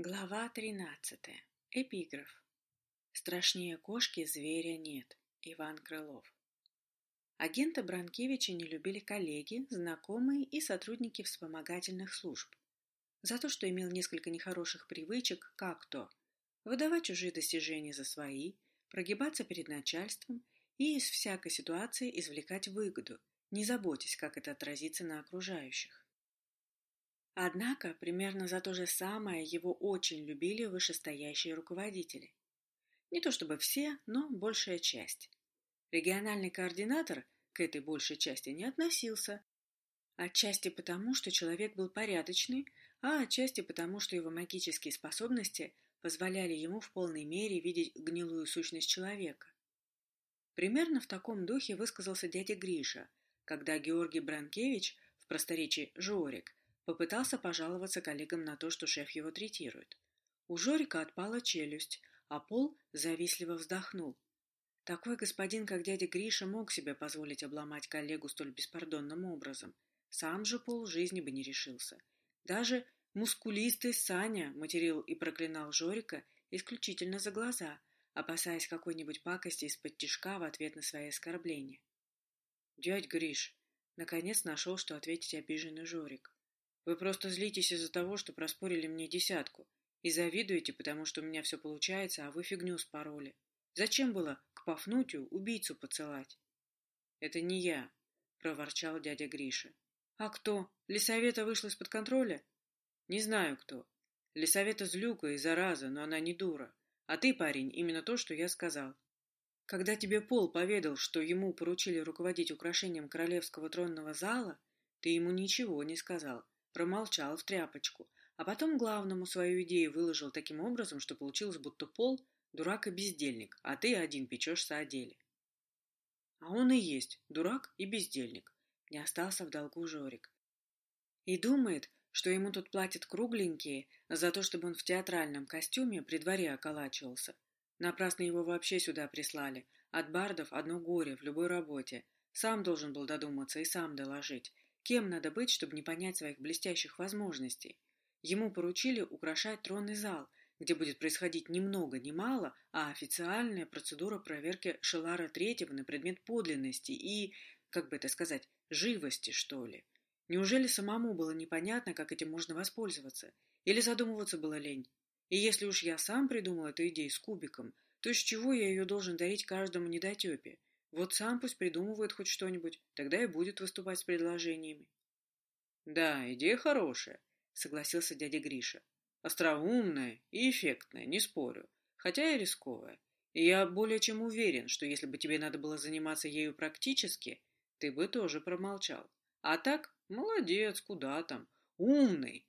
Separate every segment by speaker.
Speaker 1: Глава 13. Эпиграф. Страшнее кошки зверя нет. Иван Крылов. Агента Бранкевича не любили коллеги, знакомые и сотрудники вспомогательных служб. За то, что имел несколько нехороших привычек, как то выдавать чужие достижения за свои, прогибаться перед начальством и из всякой ситуации извлекать выгоду, не заботясь, как это отразится на окружающих. Однако примерно за то же самое его очень любили вышестоящие руководители. Не то чтобы все, но большая часть. Региональный координатор к этой большей части не относился. Отчасти потому, что человек был порядочный, а отчасти потому, что его магические способности позволяли ему в полной мере видеть гнилую сущность человека. Примерно в таком духе высказался дядя Гриша, когда Георгий Бранкевич, в просторечии Жорик, Попытался пожаловаться коллегам на то, что шеф его третирует. У Жорика отпала челюсть, а Пол завистливо вздохнул. Такой господин, как дядя Гриша, мог себе позволить обломать коллегу столь беспардонным образом. Сам же Пол жизни бы не решился. Даже мускулистый Саня материл и проклинал Жорика исключительно за глаза, опасаясь какой-нибудь пакости из-под тишка в ответ на свои оскорбления. «Дядь Гриш!» Наконец нашел, что ответить обиженный Жорик. Вы просто злитесь из-за того, что проспорили мне десятку. И завидуете, потому что у меня все получается, а вы фигню спороли. Зачем было к Пафнутию убийцу поцелать? Это не я, проворчал дядя Гриша. А кто? Лисавета вышла из-под контроля? Не знаю кто. Лисавета злюка и зараза, но она не дура. А ты, парень, именно то, что я сказал. Когда тебе Пол поведал, что ему поручили руководить украшением королевского тронного зала, ты ему ничего не сказал, Промолчал в тряпочку, а потом главному свою идею выложил таким образом, что получилось, будто Пол – дурак и бездельник, а ты один печешься о деле. А он и есть дурак и бездельник. Не остался в долгу Жорик. И думает, что ему тут платят кругленькие за то, чтобы он в театральном костюме при дворе околачивался. Напрасно его вообще сюда прислали. От бардов одно горе в любой работе. Сам должен был додуматься и сам доложить. Кем надо быть, чтобы не понять своих блестящих возможностей? Ему поручили украшать тронный зал, где будет происходить ни много ни мало, а официальная процедура проверки Шелара Третьего на предмет подлинности и, как бы это сказать, живости, что ли. Неужели самому было непонятно, как этим можно воспользоваться? Или задумываться было лень? И если уж я сам придумал эту идею с кубиком, то с чего я ее должен дарить каждому недотепе? Вот сам пусть придумывает хоть что-нибудь, тогда и будет выступать с предложениями. Да, идея хорошая, согласился дядя Гриша. Остроумная и эффектная, не спорю, хотя и рисковая. И я более чем уверен, что если бы тебе надо было заниматься ею практически, ты бы тоже промолчал. А так, молодец, куда там, умный.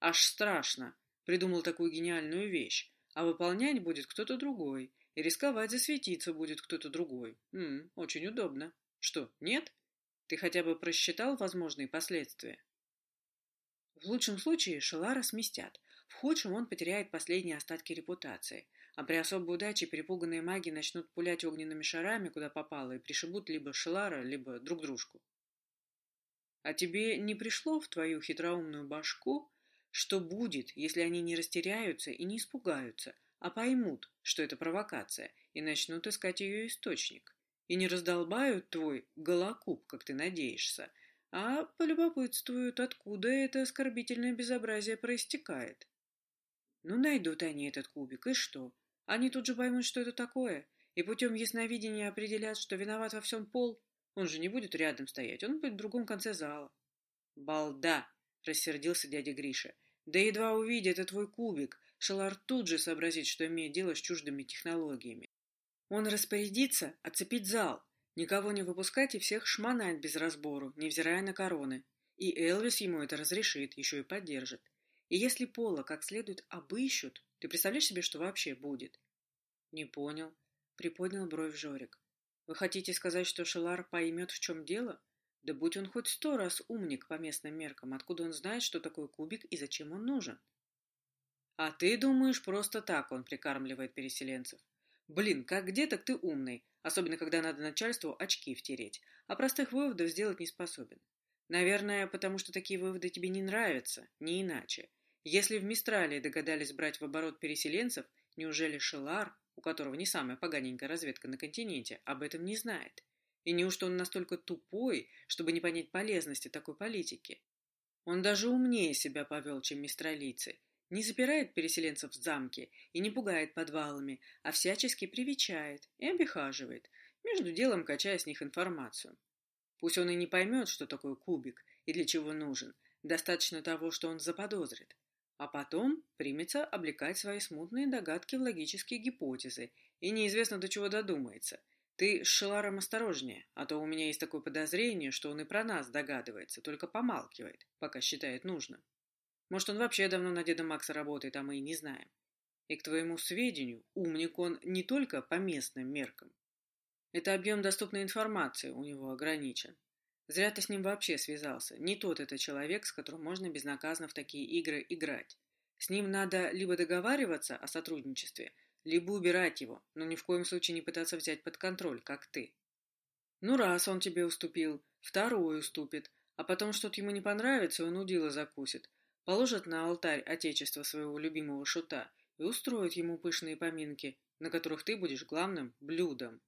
Speaker 1: Аж страшно, придумал такую гениальную вещь, а выполнять будет кто-то другой, и рисковать засветиться будет кто-то другой. М -м, очень удобно. Что, нет? Ты хотя бы просчитал возможные последствия? В лучшем случае Шелара сместят. В худшем он потеряет последние остатки репутации. А при особой удаче перепуганные маги начнут пулять огненными шарами, куда попало, и пришибут либо Шелара, либо друг дружку. А тебе не пришло в твою хитроумную башку, что будет, если они не растеряются и не испугаются, а поймут, что это провокация, и начнут искать ее источник. И не раздолбают твой голокуб, как ты надеешься, а полюбопытствуют, откуда это оскорбительное безобразие проистекает. Ну, найдут они этот кубик, и что? Они тут же поймут, что это такое, и путем ясновидения определят, что виноват во всем пол. Он же не будет рядом стоять, он будет в другом конце зала. «Балда!» — рассердился дядя Гриша. «Да едва увидит это твой кубик, Шалар тут же сообразит, что имеет дело с чуждыми технологиями. Он распорядится оцепить зал, никого не выпускать и всех шмонать без разбору, невзирая на короны. И Элвис ему это разрешит, еще и поддержит. И если Пола как следует обыщут, ты представляешь себе, что вообще будет? Не понял. Приподнял бровь Жорик. Вы хотите сказать, что Шелар поймет, в чем дело? Да будь он хоть сто раз умник по местным меркам, откуда он знает, что такое кубик и зачем он нужен? А ты думаешь, просто так он прикармливает переселенцев? Блин, как где так ты умный, особенно когда надо начальству очки втереть, а простых выводов сделать не способен. Наверное, потому что такие выводы тебе не нравятся, не иначе. Если в Мистралии догадались брать в оборот переселенцев, неужели Шелар, у которого не самая поганенькая разведка на континенте, об этом не знает? И неужто он настолько тупой, чтобы не понять полезности такой политики? Он даже умнее себя повел, чем мистралийцы. Не запирает переселенцев в замке и не пугает подвалами, а всячески привечает и обихаживает, между делом качая с них информацию. Пусть он и не поймет, что такое кубик и для чего нужен, достаточно того, что он заподозрит. А потом примется облекать свои смутные догадки в логические гипотезы и неизвестно до чего додумается. Ты с Шеларом осторожнее, а то у меня есть такое подозрение, что он и про нас догадывается, только помалкивает, пока считает нужным. Может, он вообще давно на деда Макса работает, а мы и не знаем. И к твоему сведению, умник он не только по местным меркам. Это объем доступной информации у него ограничен. Зря ты с ним вообще связался. Не тот это человек, с которым можно безнаказанно в такие игры играть. С ним надо либо договариваться о сотрудничестве, либо убирать его, но ни в коем случае не пытаться взять под контроль, как ты. Ну, раз он тебе уступил, второй уступит, а потом что-то ему не понравится, он удила закусит. Положит на алтарь отечества своего любимого шута и устроит ему пышные поминки, на которых ты будешь главным блюдом.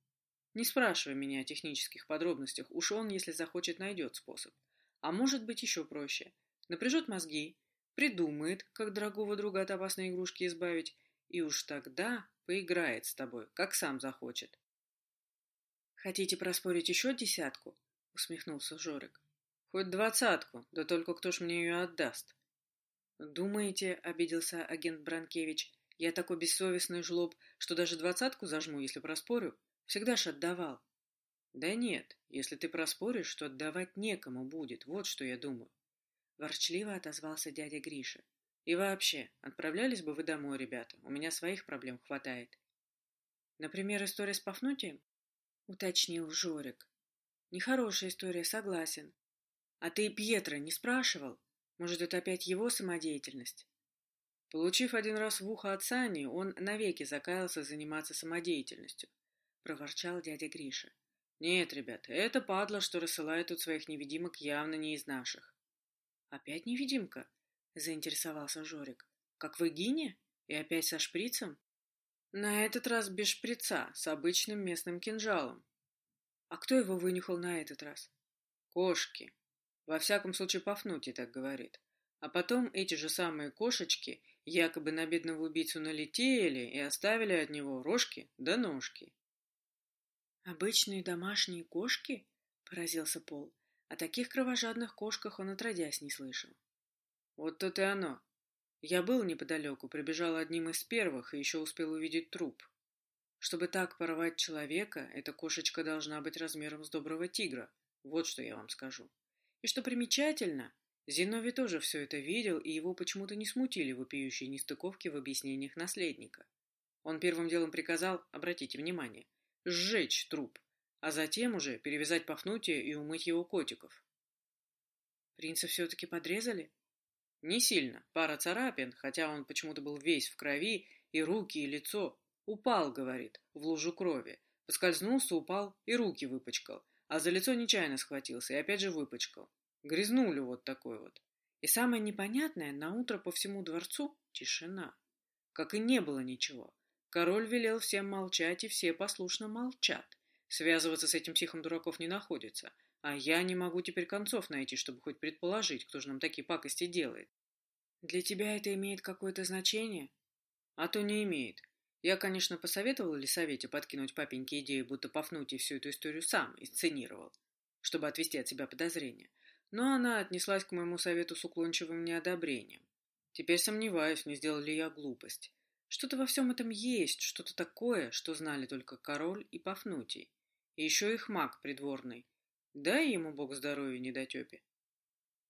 Speaker 1: Не спрашивай меня о технических подробностях, уж он, если захочет, найдет способ. А может быть еще проще. Напряжет мозги, придумает, как дорогого друга от опасной игрушки избавить, и уж тогда поиграет с тобой, как сам захочет. «Хотите проспорить еще десятку?» — усмехнулся Жорик. «Хоть двадцатку, да только кто ж мне ее отдаст?» «Думаете, — обиделся агент Бранкевич, — я такой бессовестный жлоб, что даже двадцатку зажму, если проспорю? Всегда ж отдавал. Да нет, если ты проспоришь, то отдавать некому будет, вот что я думаю. Ворчливо отозвался дядя Гриша. И вообще, отправлялись бы вы домой, ребята, у меня своих проблем хватает. Например, история с Пафнутием? Уточнил Жорик. Нехорошая история, согласен. А ты Пьетро не спрашивал? Может, это опять его самодеятельность? Получив один раз в ухо от Сани, он навеки закаялся заниматься самодеятельностью проворчал дядя Гриша. «Нет, ребята, это падла, что рассылает тут своих невидимок, явно не из наших». «Опять невидимка?» — заинтересовался Жорик. «Как в Игине? И опять со шприцем?» «На этот раз без шприца, с обычным местным кинжалом». «А кто его вынюхал на этот раз?» «Кошки. Во всяком случае, Пафнутий так говорит. А потом эти же самые кошечки якобы на бедного убийцу налетели и оставили от него рожки да ножки. «Обычные домашние кошки?» — поразился Пол. О таких кровожадных кошках он отродясь не слышал. «Вот тут и оно. Я был неподалеку, прибежал одним из первых и еще успел увидеть труп. Чтобы так порвать человека, эта кошечка должна быть размером с доброго тигра. Вот что я вам скажу. И что примечательно, Зиновий тоже все это видел, и его почему-то не смутили вопиющие нестыковки в объяснениях наследника. Он первым делом приказал, обратите внимание, сжечь труп, а затем уже перевязать Пафнутия и умыть его котиков. Принца все-таки подрезали? Не сильно, пара царапин, хотя он почему-то был весь в крови, и руки, и лицо. Упал, говорит, в лужу крови. Поскользнулся, упал и руки выпачкал, а за лицо нечаянно схватился и опять же выпачкал. Грязнули вот такой вот. И самое непонятное, на утро по всему дворцу тишина. Как и не было ничего. Король велел всем молчать, и все послушно молчат. Связываться с этим психом дураков не находится. А я не могу теперь концов найти, чтобы хоть предположить, кто же нам такие пакости делает. Для тебя это имеет какое-то значение? А то не имеет. Я, конечно, посоветовал Лисавете подкинуть папеньке идею, будто Пафнутий всю эту историю сам инсценировал, чтобы отвести от себя подозрения. Но она отнеслась к моему совету с уклончивым неодобрением. Теперь сомневаюсь, не сделал ли я глупость. Что-то во всем этом есть, что-то такое, что знали только король и Пафнутий. И еще их маг придворный. Дай ему бог здоровья недотепе.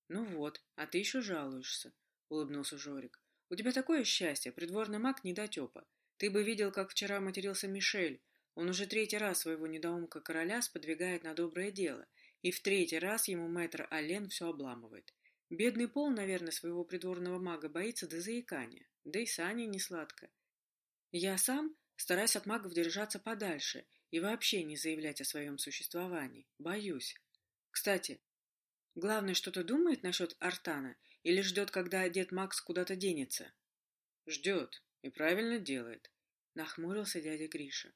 Speaker 1: Ну вот, а ты еще жалуешься, улыбнулся Жорик. У тебя такое счастье, придворный маг недотепа. Ты бы видел, как вчера матерился Мишель. Он уже третий раз своего недоумка короля сподвигает на доброе дело, и в третий раз ему мэтр Ален все обламывает. Бедный Пол, наверное, своего придворного мага боится до заикания, да и Сане не сладко. Я сам стараюсь от магов держаться подальше и вообще не заявлять о своем существовании. Боюсь. Кстати, Главное, что-то думает насчет Артана или ждет, когда дед Макс куда-то денется?
Speaker 2: Ждет и правильно делает, нахмурился дядя Гриша.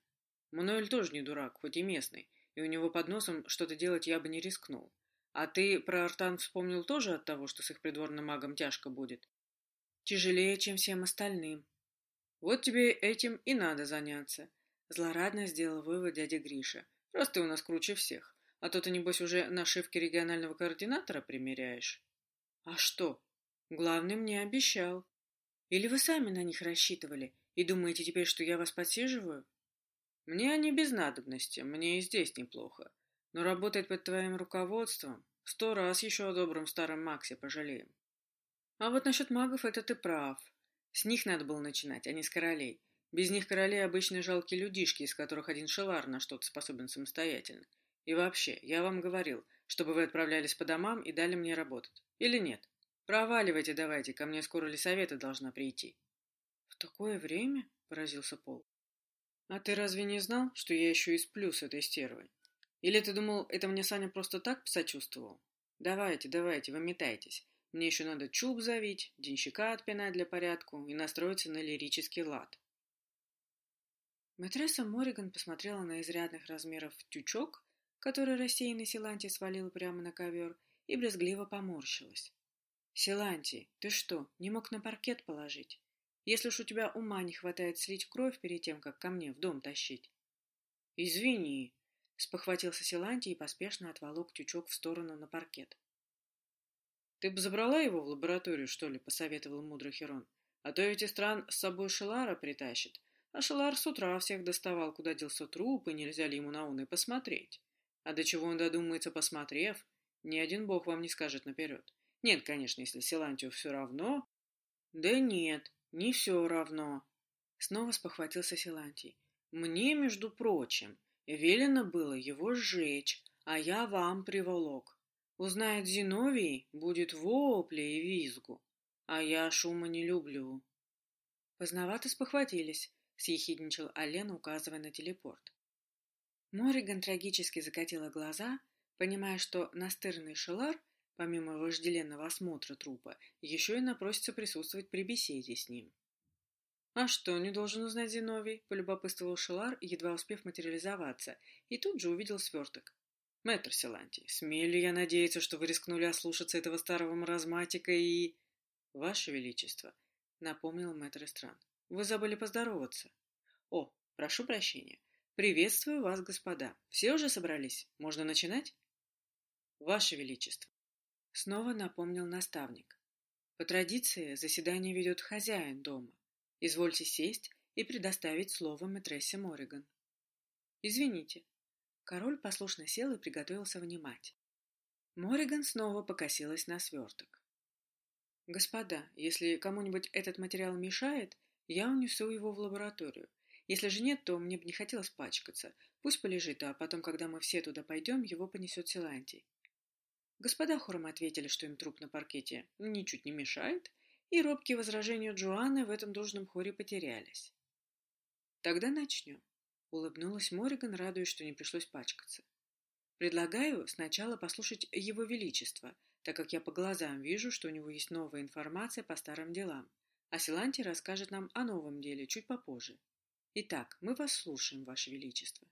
Speaker 2: Мануэль тоже не дурак, хоть и местный, и у него под носом что-то делать я бы не рискнул. А ты про Артан вспомнил тоже от того, что с их придворным магом тяжко будет?
Speaker 1: Тяжелее, чем всем остальным.
Speaker 2: Вот тебе этим и надо заняться.
Speaker 1: Злорадно сделал вывод дядя Гриша.
Speaker 2: Раз ты у нас круче всех. А то ты, небось, уже нашивки регионального координатора примеряешь.
Speaker 1: А что? Главный мне обещал. Или вы сами на них рассчитывали и думаете теперь, что я вас подсиживаю?
Speaker 2: Мне они без надобности, мне и здесь неплохо. Но работать под твоим руководством сто раз еще о добром старом Максе пожалеем.
Speaker 1: А вот насчет магов это ты прав. С них надо было начинать, а не с королей. Без них королей обычно жалкие людишки, из которых один шелар на что-то способен самостоятельно. И вообще, я вам говорил, чтобы вы отправлялись по домам и дали мне работать. Или нет? Проваливайте давайте, ко мне скоро лесовета должна прийти.
Speaker 2: В такое время? Поразился Пол.
Speaker 1: А ты разве не знал, что я еще и сплю с этой стервой? Или ты думал, это мне Саня просто так посочувствовал? Давайте, давайте, выметайтесь. Мне еще надо чуб завить, денщика отпинать для порядку и настроиться на лирический лад. Матресса Мориган посмотрела на изрядных размеров тючок, который рассеянный Силанти свалил прямо на ковер, и брезгливо поморщилась. «Силанти, ты что, не мог на паркет положить? Если уж у тебя ума не хватает слить кровь перед тем, как ко мне в дом тащить».
Speaker 2: «Извини», —
Speaker 1: спохватился Силанти и поспешно отволок тючок в сторону на паркет.
Speaker 2: «Ты бы забрала его в лабораторию, что ли?» — посоветовал мудрый Херон. «А то ведь Истран с собой Шелара притащит. А Шелар с утра всех доставал, куда делся труп, и нельзя ли ему на он и посмотреть. А до чего он додумается, посмотрев, ни один бог вам не скажет наперед. Нет, конечно, если Силантию все равно...»
Speaker 1: «Да нет, не все равно», — снова спохватился Силантий. «Мне, между прочим, велено было его сжечь, а я вам приволок. Узнает Зиновий, будет вопли и визгу. А я шума не люблю. Поздновато спохватились, съехидничал Ален, указывая на телепорт. Мориган трагически закатила глаза, понимая, что настырный Шелар, помимо вожделенного осмотра трупа, еще и напросится присутствовать при беседе с ним. «А что, не должен узнать Зиновий?» – полюбопытствовал Шелар, едва успев материализоваться, и тут же увидел сверток. Мэтр Силантий, смею ли я надеяться, что вы рискнули ослушаться этого старого маразматика и... Ваше Величество, напомнил мэтр Эстран, вы забыли поздороваться. О, прошу прощения. Приветствую вас, господа. Все уже собрались? Можно начинать? Ваше Величество. Снова напомнил наставник. По традиции заседание ведет хозяин дома. Извольте сесть и предоставить слово мэтрессе Мориган. Извините, Король послушно сел и приготовился внимать. Мориган снова покосилась на сверток. «Господа, если кому-нибудь этот материал мешает, я унесу его в лабораторию. Если же нет, то мне бы не хотелось пачкаться. Пусть полежит, а потом, когда мы все туда пойдем, его понесет Силантий». Господа хором ответили, что им труп на паркете ничуть не мешает, и робкие возражения Джоанны в этом дружном хоре потерялись. «Тогда начнем. Улыбнулась Мориган, радуясь, что не пришлось пачкаться. Предлагаю сначала послушать Его Величество, так как я по глазам вижу, что у него есть новая информация по старым делам, а Силанти расскажет нам о новом деле чуть попозже. Итак, мы вас слушаем, Ваше Величество.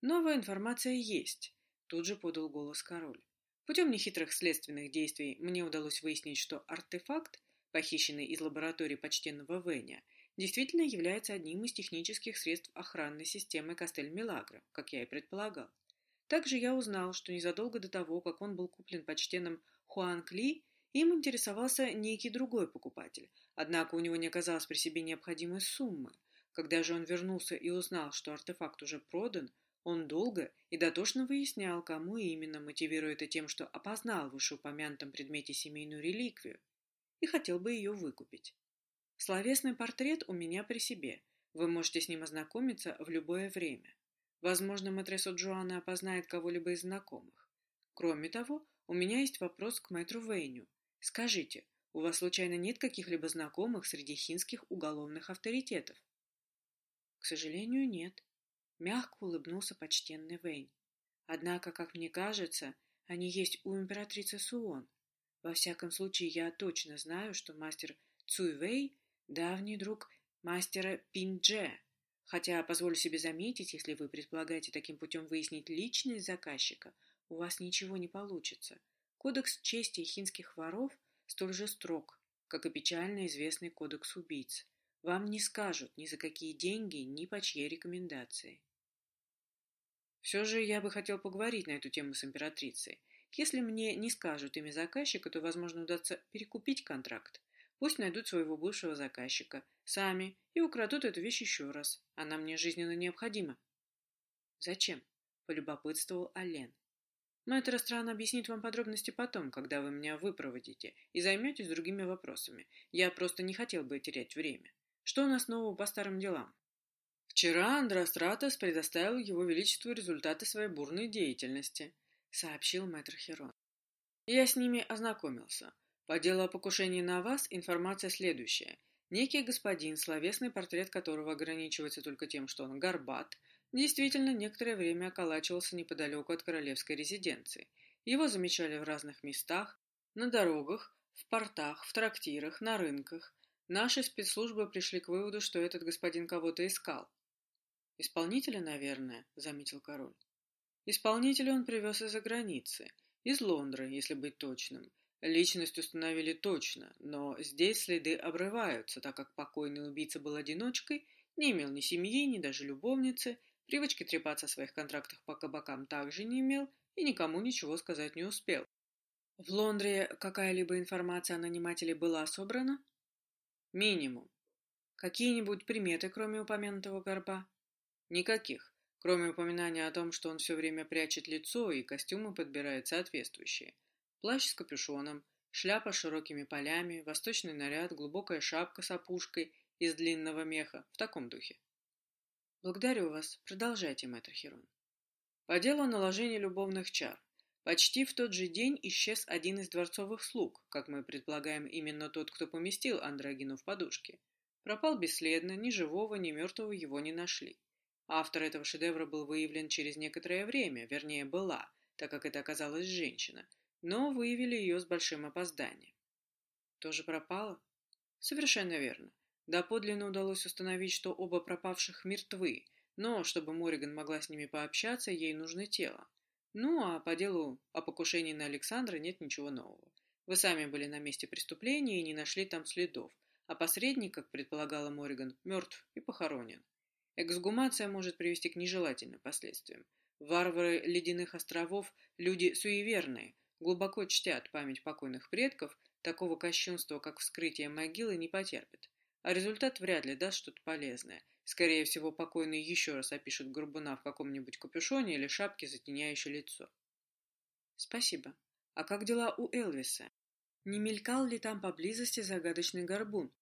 Speaker 1: Новая информация есть, тут же подал голос король. Путем нехитрых следственных действий мне удалось выяснить, что артефакт, похищенный из лаборатории почтенного Веня, действительно является одним из технических средств охранной системы Кастель-Милагро, как я и предполагал. Также я узнал, что незадолго до того, как он был куплен почтенным Хуан Кли, им интересовался некий другой покупатель, однако у него не оказалось при себе необходимой суммы. Когда же он вернулся и узнал, что артефакт уже продан, он долго и дотошно выяснял, кому именно, мотивируя это тем, что опознал в вышеупомянутом предмете семейную реликвию и хотел бы ее выкупить. Словесный портрет у меня при себе. Вы можете с ним ознакомиться в любое время. Возможно, матресса Джоанна опознает кого-либо из знакомых. Кроме того, у меня есть вопрос к мэтру Вейню. Скажите, у вас случайно нет каких-либо знакомых среди хинских уголовных авторитетов? К сожалению, нет. Мягко улыбнулся почтенный Вейн. Однако, как мне кажется, Они есть у императрицы Суон. Во всяком случае, я точно знаю, что мастер Цуйвей – давний друг мастера Пиндже. Хотя, позволю себе заметить, если вы предполагаете таким путем выяснить личность заказчика, у вас ничего не получится. Кодекс чести хинских воров столь же строг, как и печально известный кодекс убийц. Вам не скажут ни за какие деньги, ни по чьей рекомендации.
Speaker 2: Все же я бы хотел поговорить на эту тему с императрицей. Если мне не скажут имя заказчика, то, возможно, удастся перекупить контракт. Пусть найдут своего бывшего заказчика, сами, и украдут эту вещь еще раз. Она мне жизненно необходима.
Speaker 1: Зачем? Полюбопытствовал Ален.
Speaker 2: Мэтр Стран объяснит вам подробности потом, когда вы меня выпроводите и займетесь другими вопросами. Я просто не хотел бы терять время. Что у нас нового по старым делам? Вчера Андростратос предоставил его величеству результаты своей бурной деятельности, сообщил мэтр Херон. Я с ними ознакомился. По делу о покушении на вас информация следующая. Некий господин, словесный портрет которого ограничивается только тем, что он горбат, действительно некоторое время околачивался неподалеку от королевской резиденции. Его замечали в разных местах, на дорогах, в портах, в трактирах, на рынках. Наши спецслужбы пришли к выводу, что этот господин кого-то искал. «Исполнителя, наверное», — заметил король. «Исполнителя он привез из-за границы, из Лондры, если быть точным. Личность установили точно, но здесь следы обрываются, так как покойный убийца был одиночкой, не имел ни семьи, ни даже любовницы, привычки трепаться о своих контрактах по кабакам также не имел и никому ничего сказать не успел. В Лондре какая-либо информация о нанимателе была собрана? Минимум. Какие-нибудь приметы, кроме упомянутого горба? Никаких, кроме упоминания о том, что он все время прячет лицо и костюмы подбирает соответствующие. Плащ с капюшоном, шляпа с широкими полями, восточный наряд, глубокая шапка с опушкой из длинного меха, в таком духе. Благодарю вас. Продолжайте, мэтр Херон. По делу о наложении любовных чар. Почти в тот же день исчез один из дворцовых слуг, как мы предполагаем, именно тот, кто поместил Андрогину в подушке. Пропал бесследно, ни живого, ни мертвого его не нашли. Автор этого шедевра был выявлен через некоторое время, вернее, была, так как это оказалась женщина – но выявили ее с большим опозданием. Тоже пропала? Совершенно верно. Доподлинно удалось установить, что оба пропавших мертвы, но чтобы Мориган могла с ними пообщаться, ей нужно тело. Ну, а по делу о покушении на Александра нет ничего нового. Вы сами были на месте преступления и не нашли там следов, а посредник, как предполагала Мориган, мертв и похоронен. Эксгумация может привести к нежелательным последствиям. Варвары ледяных островов – люди суеверные, глубоко чтят память покойных предков, такого кощунства, как вскрытие могилы, не потерпят. А результат вряд ли даст что-то полезное. Скорее всего, покойный еще раз опишет горбуна в каком-нибудь капюшоне или шапке, затеняющей лицо. Спасибо. А как дела у Элвиса? Не мелькал ли там поблизости загадочный горбун?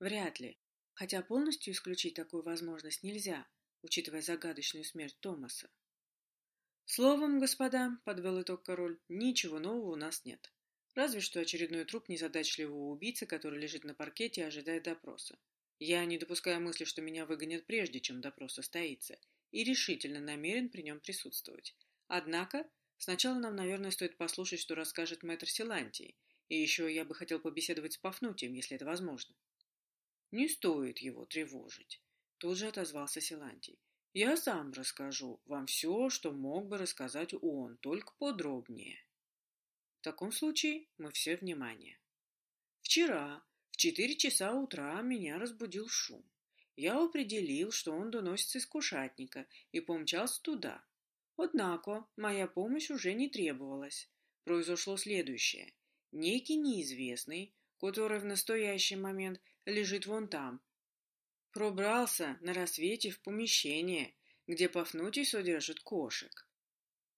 Speaker 2: Вряд ли. Хотя полностью исключить такую возможность нельзя, учитывая загадочную смерть Томаса. Словом, господа, подвел итог король, ничего нового у нас нет. Разве что очередной труп незадачливого убийцы, который лежит на паркете и ожидает допроса. Я не допускаю мысли, что меня выгонят прежде, чем допрос состоится, и решительно намерен при нем присутствовать. Однако, сначала нам, наверное, стоит послушать, что расскажет мэтр Силантий, и еще я бы хотел побеседовать с Пафнутием, если это возможно. Не стоит его тревожить, тут же отозвался Силантий. Я сам расскажу вам все, что мог бы рассказать он, только подробнее. В таком случае мы все внимание. Вчера в четыре часа утра меня разбудил шум. Я определил, что он доносится из кушатника, и помчался туда. Однако моя помощь уже не требовалась. Произошло следующее. Некий неизвестный, который в настоящий момент лежит вон там, Пробрался на рассвете в помещение, где Пафнутий содержит кошек.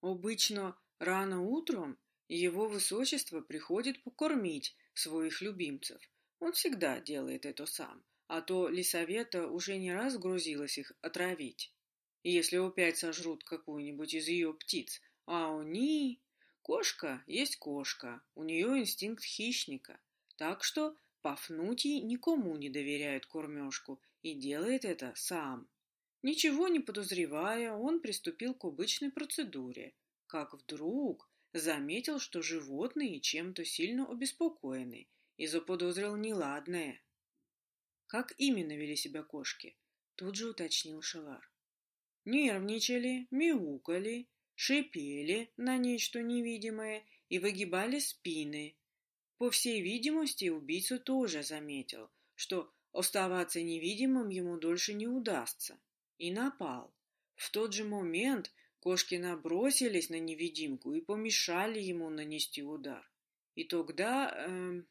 Speaker 2: Обычно рано утром его высочество приходит покормить своих любимцев. Он всегда делает это сам, а то Лисавета уже не раз грузилась их отравить. Если опять сожрут какую-нибудь из ее птиц, а они... Кошка есть кошка, у нее инстинкт хищника. Так что Пафнутий никому не доверяет кормежку и делает это сам. Ничего не подозревая, он приступил к обычной процедуре, как вдруг заметил, что животные чем-то сильно обеспокоены и заподозрил неладное. «Как именно вели себя кошки?» — тут же уточнил Шелар. Нервничали, мяукали, шипели на нечто невидимое и выгибали спины. По всей видимости, убийца тоже заметил, что оставаться невидимым ему дольше не удастся, и напал. В тот же момент кошки набросились на невидимку и помешали ему нанести удар. И тогда... Э,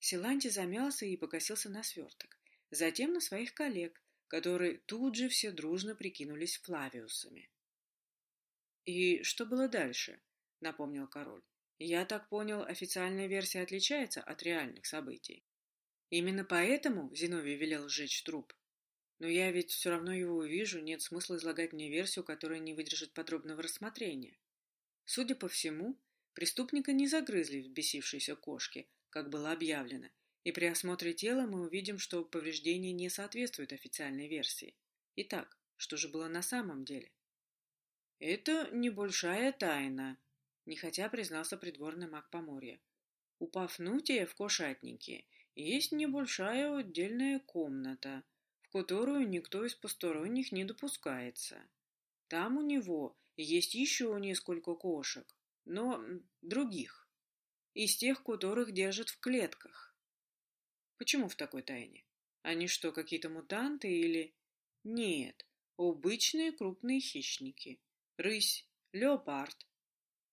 Speaker 2: Силанти замялся и покосился на сверток затем на своих коллег, которые тут же все дружно прикинулись Флавиусами. «И что было дальше?» — напомнил король. «Я так понял, официальная версия отличается от реальных событий. Именно поэтому Зиновий велел сжечь труп. Но я ведь все равно его увижу, нет смысла излагать мне версию, которая не выдержит подробного рассмотрения. Судя по всему, преступника не загрызли в бесившейся кошке, как было объявлено, и при осмотре тела мы увидим, что повреждения не соответствуют официальной версии. Итак, что же было на самом деле? Это небольшая тайна, нехотя признался придворный маг Поморья. У Пафнутия в кошатнике есть небольшая отдельная комната, в которую никто из посторонних не допускается. Там у него есть еще несколько кошек, но других, из тех, которых держат в клетках. Почему в такой тайне? Они что, какие-то мутанты или... Нет, обычные крупные хищники. Рысь, леопард.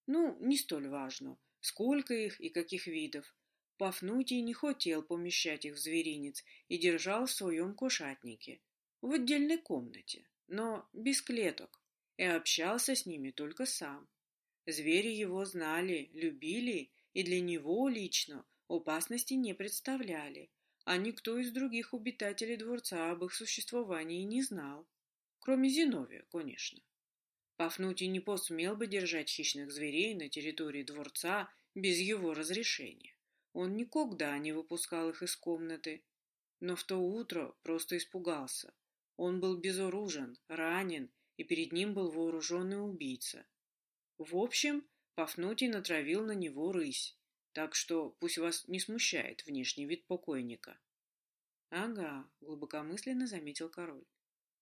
Speaker 2: Ну, не столь важно, сколько их и каких видов. Пафнутий не хотел помещать их в зверинец и держал в своем кошатнике, в отдельной комнате, но без клеток, и общался с ними только сам. Звери его знали, любили и для него лично опасности не представляли, а никто из других обитателей дворца об их существовании не знал. Кроме Зиновия, конечно. Пафнутий не посмел бы держать хищных зверей на территории дворца без его разрешения. Он никогда не выпускал их из комнаты. Но в то утро просто испугался. Он был безоружен, ранен, и перед ним был вооруженный убийца. В общем, Пафнутий натравил на него рысь, так что пусть вас не смущает внешний вид покойника. Ага, глубокомысленно заметил король.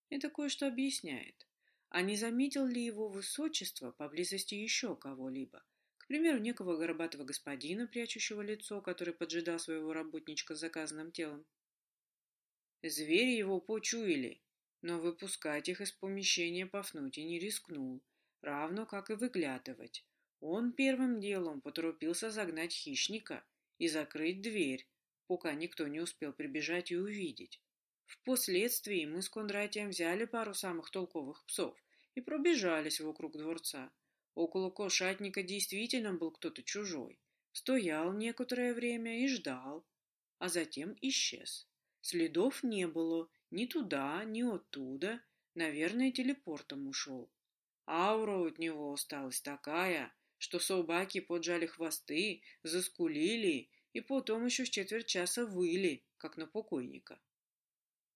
Speaker 2: Это кое-что объясняет. А не заметил ли его высочество поблизости еще кого-либо? К примеру, некого горбатого господина, прячущего лицо, который поджидал своего работничка с заказанным телом. Звери его почуяли, но выпускать их из помещения Пафнутий не рискнул, равно как и выглядывать. Он первым делом поторопился загнать хищника и закрыть дверь, пока никто не успел прибежать и увидеть. Впоследствии мы с Кондратием взяли пару самых толковых псов и пробежались вокруг дворца. Около кошатника действительно был кто-то чужой. Стоял некоторое время и ждал, а затем исчез. Следов не было ни туда, ни оттуда. Наверное, телепортом ушел. Аура от него осталась такая, что собаки поджали хвосты, заскулили и потом еще с четверть часа выли, как на покойника. —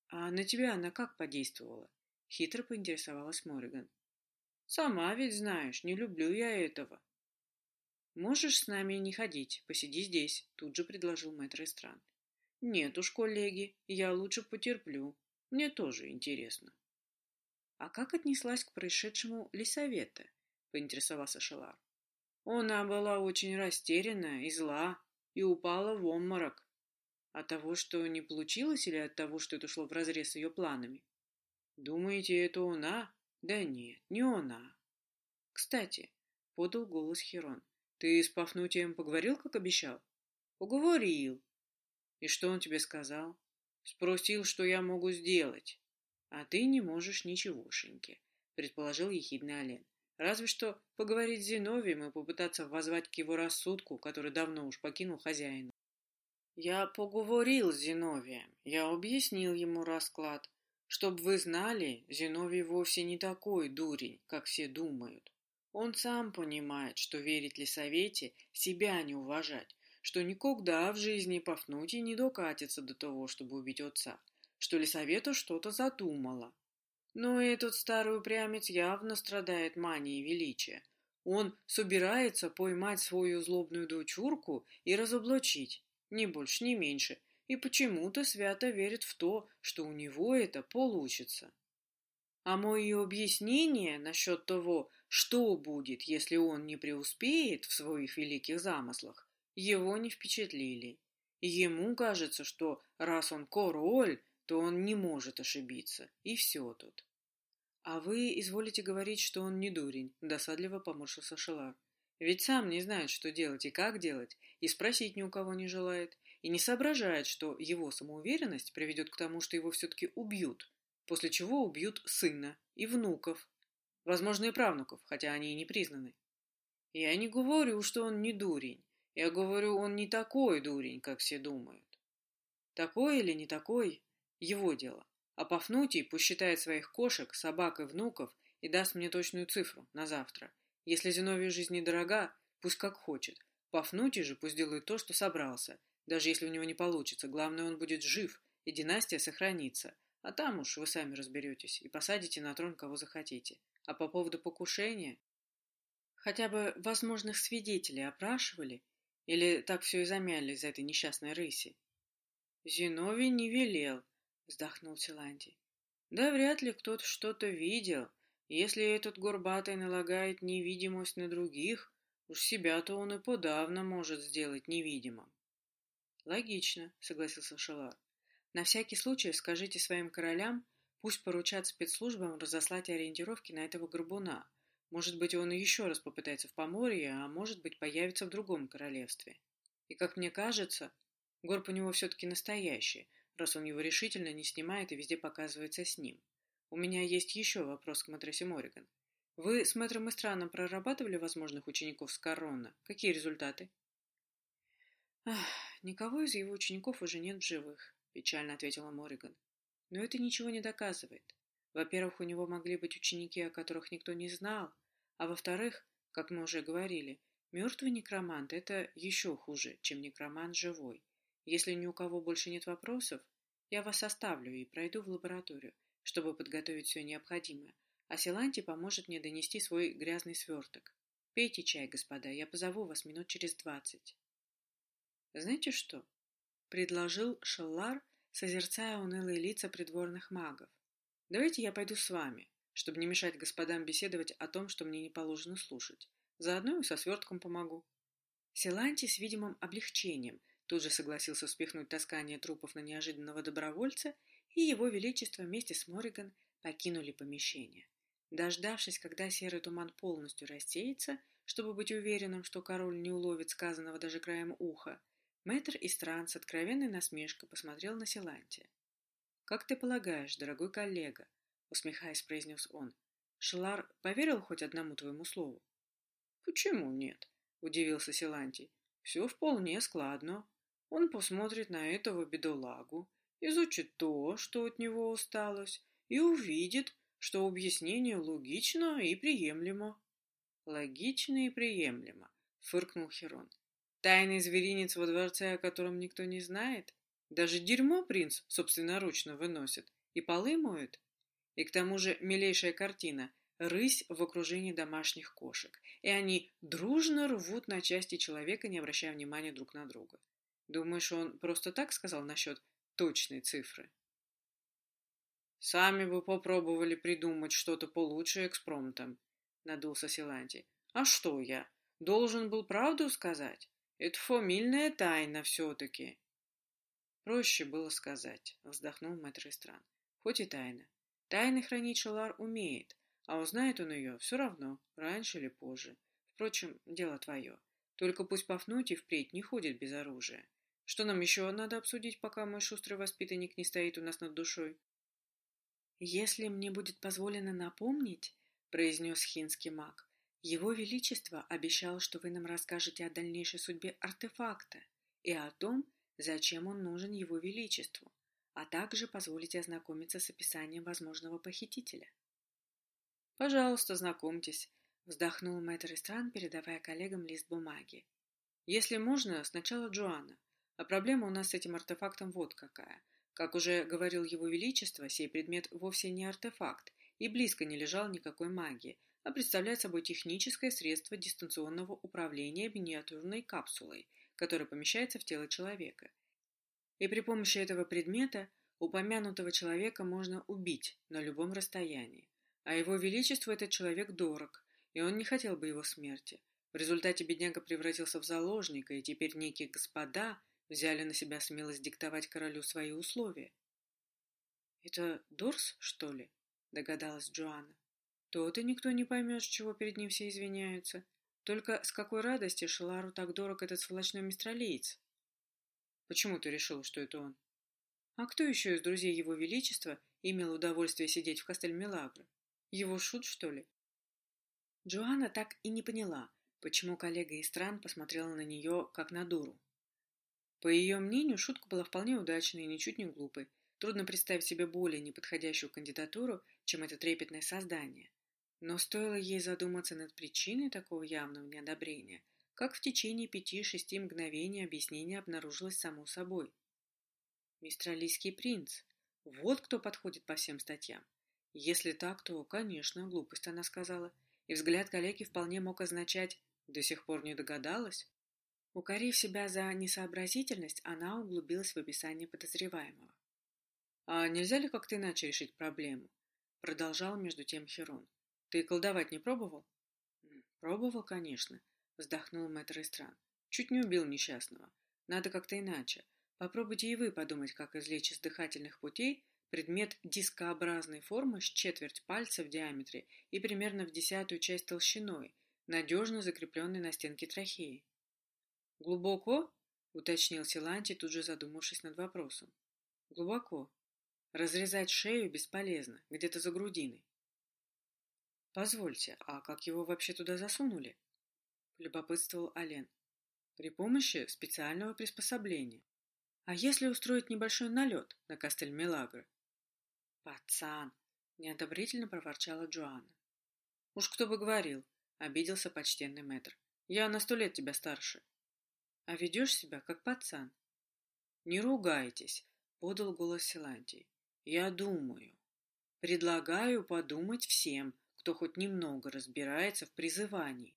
Speaker 2: А на тебя она как подействовала? — хитро поинтересовалась Мориган. — Сама ведь знаешь, не люблю я этого. — Можешь с нами не ходить, посиди здесь, — тут же предложил мэтр Истран. — Нет уж, коллеги, я лучше потерплю. Мне тоже интересно. — А как отнеслась к происшедшему Лисавета? — поинтересовался Шелар. Она была очень растеряна и зла, и упала в обморок. От того, что не получилось, или от того, что это шло вразрез с ее планами? Думаете, это она? Да нет, не она. Кстати, — подал голос Херон, — ты с Пафнутием поговорил, как обещал? Поговорил. И что он тебе сказал? Спросил, что я могу сделать. А ты не можешь ничегошеньки, — предположил ехидный Олен. Разве что поговорить с Зиновием и попытаться воззвать к его рассудку, который давно уж покинул хозяина. Я поговорил с Зиновием, я объяснил ему расклад. Чтоб вы знали, Зиновий вовсе не такой дурень, как все думают. Он сам понимает, что верить ли совете, себя не уважать, что никогда в жизни Пафнутий не докатится до того, чтобы убить отца, что Лисавету что-то задумала, но этот старый упрямец явно страдает манией величия. Он собирается поймать свою злобную дочурку и разоблачить, ни больше, ни меньше, и почему-то свято верит в то, что у него это получится. А мое объяснение насчет того, что будет, если он не преуспеет в своих великих замыслах, его не впечатлили. Ему кажется, что раз он король, то он не может ошибиться, и все тут. «А вы изволите говорить, что он не дурень», — досадливо поморщился Шелар. «Ведь сам не знает, что делать и как делать, и спросить ни у кого не желает, и не соображает, что его самоуверенность приведет к тому, что его все-таки убьют, после чего убьют сына и внуков, возможно, и правнуков, хотя они и не признаны. Я не говорю, что он не дурень, я говорю, он не такой дурень, как все думают. Такой или не такой — его дело. А Пафнутий пусть считает своих кошек, собак и внуков и даст мне точную цифру на завтра. Если Зиновию жизнь недорога, пусть как хочет. Пафнутий же пусть делает то, что собрался. Даже если у него не получится, главное, он будет жив, и династия сохранится. А там уж вы сами разберетесь и посадите на трон, кого захотите. А по поводу покушения... Хотя бы возможных свидетелей опрашивали? Или так все и замяли из-за этой несчастной рыси? Зиновий не велел, — вздохнул Силантий. «Да вряд ли кто-то что-то видел. Если этот горбатый налагает невидимость на других, уж себя-то он и подавно может сделать невидимым». «Логично», — согласился Шелар. «На всякий случай скажите своим королям, пусть поручат спецслужбам разослать ориентировки на этого горбуна. Может быть, он еще раз попытается в Поморье, а может быть, появится в другом королевстве. И, как мне кажется, горб у него все-таки настоящий, раз он его решительно не снимает и везде показывается с ним. У меня есть еще вопрос к матросе Мориган. Вы с мэтром Истраном прорабатывали возможных учеников с Корона? Какие результаты? Ах, никого из его учеников уже нет в живых, печально ответила Мориган. Но это ничего не доказывает. Во-первых, у него могли быть ученики, о которых никто не знал, а во-вторых, как мы уже говорили, мертвый некромант – это еще хуже, чем некромант живой. Если ни у кого больше нет вопросов, я вас оставлю и пройду в лабораторию, чтобы подготовить все необходимое, а Силанти поможет мне донести свой грязный сверток. Пейте чай, господа, я позову вас минут через двадцать. Знаете что? Предложил Шеллар, созерцая унылые лица придворных магов. Давайте я пойду с вами, чтобы не мешать господам беседовать о том, что мне не положено слушать. Заодно и со свертком помогу. Силанти с видимым облегчением – Тут же согласился спихнуть таскание трупов на неожиданного добровольца, и его величество вместе с Мориган покинули помещение. Дождавшись, когда серый туман полностью рассеется, чтобы быть уверенным, что король не уловит сказанного даже краем уха, мэтр Истран с откровенной насмешкой посмотрел на Силантия. «Как ты полагаешь, дорогой коллега?» — усмехаясь, произнес он. «Шелар поверил хоть одному твоему слову?» «Почему нет?» — удивился Силантий. «Все вполне складно. Он посмотрит на этого бедолагу, изучит то, что от него осталось, и увидит, что объяснение логично и приемлемо. Логично и приемлемо, фыркнул Херон. Тайный зверинец во дворце, о котором никто не знает? Даже дерьмо принц собственноручно выносит и полы моет. И к тому же милейшая картина — рысь в окружении домашних кошек, и они дружно рвут на части человека, не обращая внимания друг на друга. Думаешь, он просто так сказал насчет точной цифры? Сами бы попробовали придумать что-то получше экспромтом, надулся Силантий. А что я? Должен был правду сказать? Это фамильная тайна все-таки. Проще было сказать, вздохнул мэтр стран. Хоть и тайна. Тайны хранить Шалар умеет, а узнает он ее все равно, раньше или позже. Впрочем, дело твое. Только пусть Пафнутий впредь не ходит без оружия. Что нам еще надо обсудить, пока мой шустрый воспитанник не стоит у нас над душой? «Если мне будет позволено напомнить, — произнес хинский маг, — его Величество обещал, что вы нам расскажете о дальнейшей судьбе артефакта и о том, зачем он нужен его Величеству, а также позволите ознакомиться с описанием возможного похитителя». «Пожалуйста, знакомьтесь», — вздохнул мэтр стран, передавая коллегам лист бумаги. «Если можно, сначала Джоанна. А проблема у нас с этим артефактом вот какая. Как уже говорил его величество, сей предмет вовсе не артефакт и близко не лежал никакой магии, а представляет собой техническое средство дистанционного управления миниатюрной капсулой, которая помещается в тело человека. И при помощи этого предмета упомянутого человека можно убить на любом расстоянии. А его величеству этот человек дорог, и он не хотел бы его смерти. В результате бедняга превратился в заложника, и теперь некие господа взяли на себя смелость диктовать королю свои условия. «Это Дорс, что ли?» — догадалась Джоанна. То-то никто не поймет, с чего перед ним все извиняются. Только с какой радости Шелару так дорог этот сволочной мистралиец? Почему ты решила, что это он? А кто еще из друзей его величества имел удовольствие сидеть в кастель Мелагро? Его шут, что ли? Джоанна так и не поняла, почему коллега из стран посмотрела на нее, как на дуру. По ее мнению, шутка была вполне удачной и ничуть не глупой. Трудно представить себе более неподходящую кандидатуру, чем это трепетное создание. Но стоило ей задуматься над причиной такого явного неодобрения, как в течение пяти-шести мгновений объяснение обнаружилось само собой. Мистралийский принц. Вот кто подходит по всем статьям. Если так, то, конечно, глупость она сказала. И взгляд коллеги вполне мог означать «до сих пор не догадалась». Укорив себя за несообразительность, она углубилась в описание подозреваемого. «А нельзя ли как-то иначе решить проблему?» Продолжал между тем Херон. Ты колдовать не пробовал? Пробовал, конечно, вздохнул мэтр Истран. Чуть не убил несчастного. Надо как-то иначе. Попробуйте и вы подумать, как извлечь из дыхательных путей предмет дискообразной формы с четверть пальца в диаметре и примерно в десятую часть толщиной, надежно закрепленный на стенке трахеи. «Глубоко?» — уточнил Силанти, тут же задумавшись над вопросом. «Глубоко. Разрезать шею бесполезно, где-то за грудиной. «Позвольте, а как его вообще туда засунули?» — любопытствовал Ален. «При помощи специального приспособления. А если устроить небольшой налет на костель Мелагры?» «Пацан!» — неодобрительно проворчала Джоанна. «Уж кто бы говорил!» — обиделся почтенный мэтр. «Я на сто лет тебя старше». «А ведешь себя, как пацан». «Не ругайтесь!» — подал голос Силантий. «Я думаю. Предлагаю подумать всем, кто хоть немного разбирается в призывании.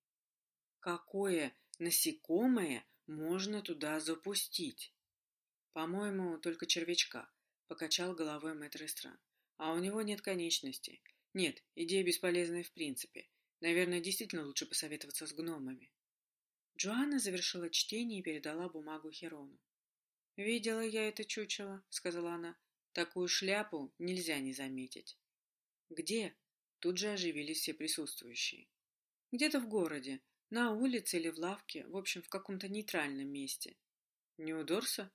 Speaker 2: Какое насекомое можно туда запустить? По-моему, только червячка, покачал головой мэтр Эстран. А у него нет конечностей. Нет, идея бесполезная в принципе. Наверное, действительно лучше посоветоваться с гномами. Джоанна завершила чтение и передала бумагу Херону. «Видела я это чучело», — сказала она. «Такую шляпу нельзя не заметить». «Где?» Тут же оживились все присутствующие. Где-то в городе, на улице или в лавке, в общем, в каком-то нейтральном месте. Не у Дорса?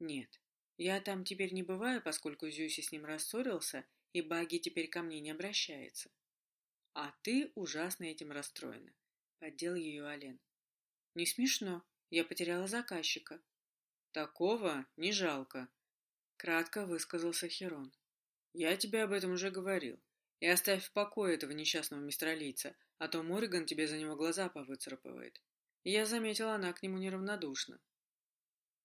Speaker 2: Нет. Я там теперь не бываю, поскольку Зюси с ним рассорился, и Баги теперь ко мне не обращается. А ты ужасно этим расстроена. Поддел ее Олен. Не смешно. Я потеряла заказчика. Такого не жалко. Кратко высказался Херон. Я тебе об этом уже говорил. И оставь в покое этого несчастного мистралийца, а то Мориган тебе за него глаза повыцарапывает. я заметила, она к нему неравнодушна.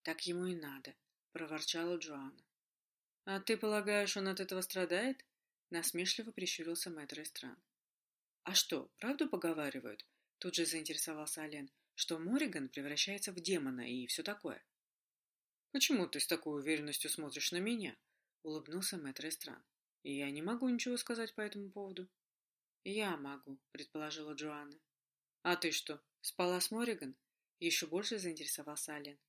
Speaker 2: Так ему и надо, проворчала Джоанна. А ты полагаешь, он от этого страдает? Насмешливо прищурился мэтр Эстран. А что, правду поговаривают? Тут же заинтересовался Ален, что Мориган превращается в демона и все такое. Почему ты с такой уверенностью смотришь на меня? Улыбнулся мэтр Эстран. Я не могу ничего сказать по этому поводу. Я могу, предположила Джоанна. А ты что, спала с Мориган? Еще больше заинтересовался Ален.